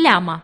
пляма.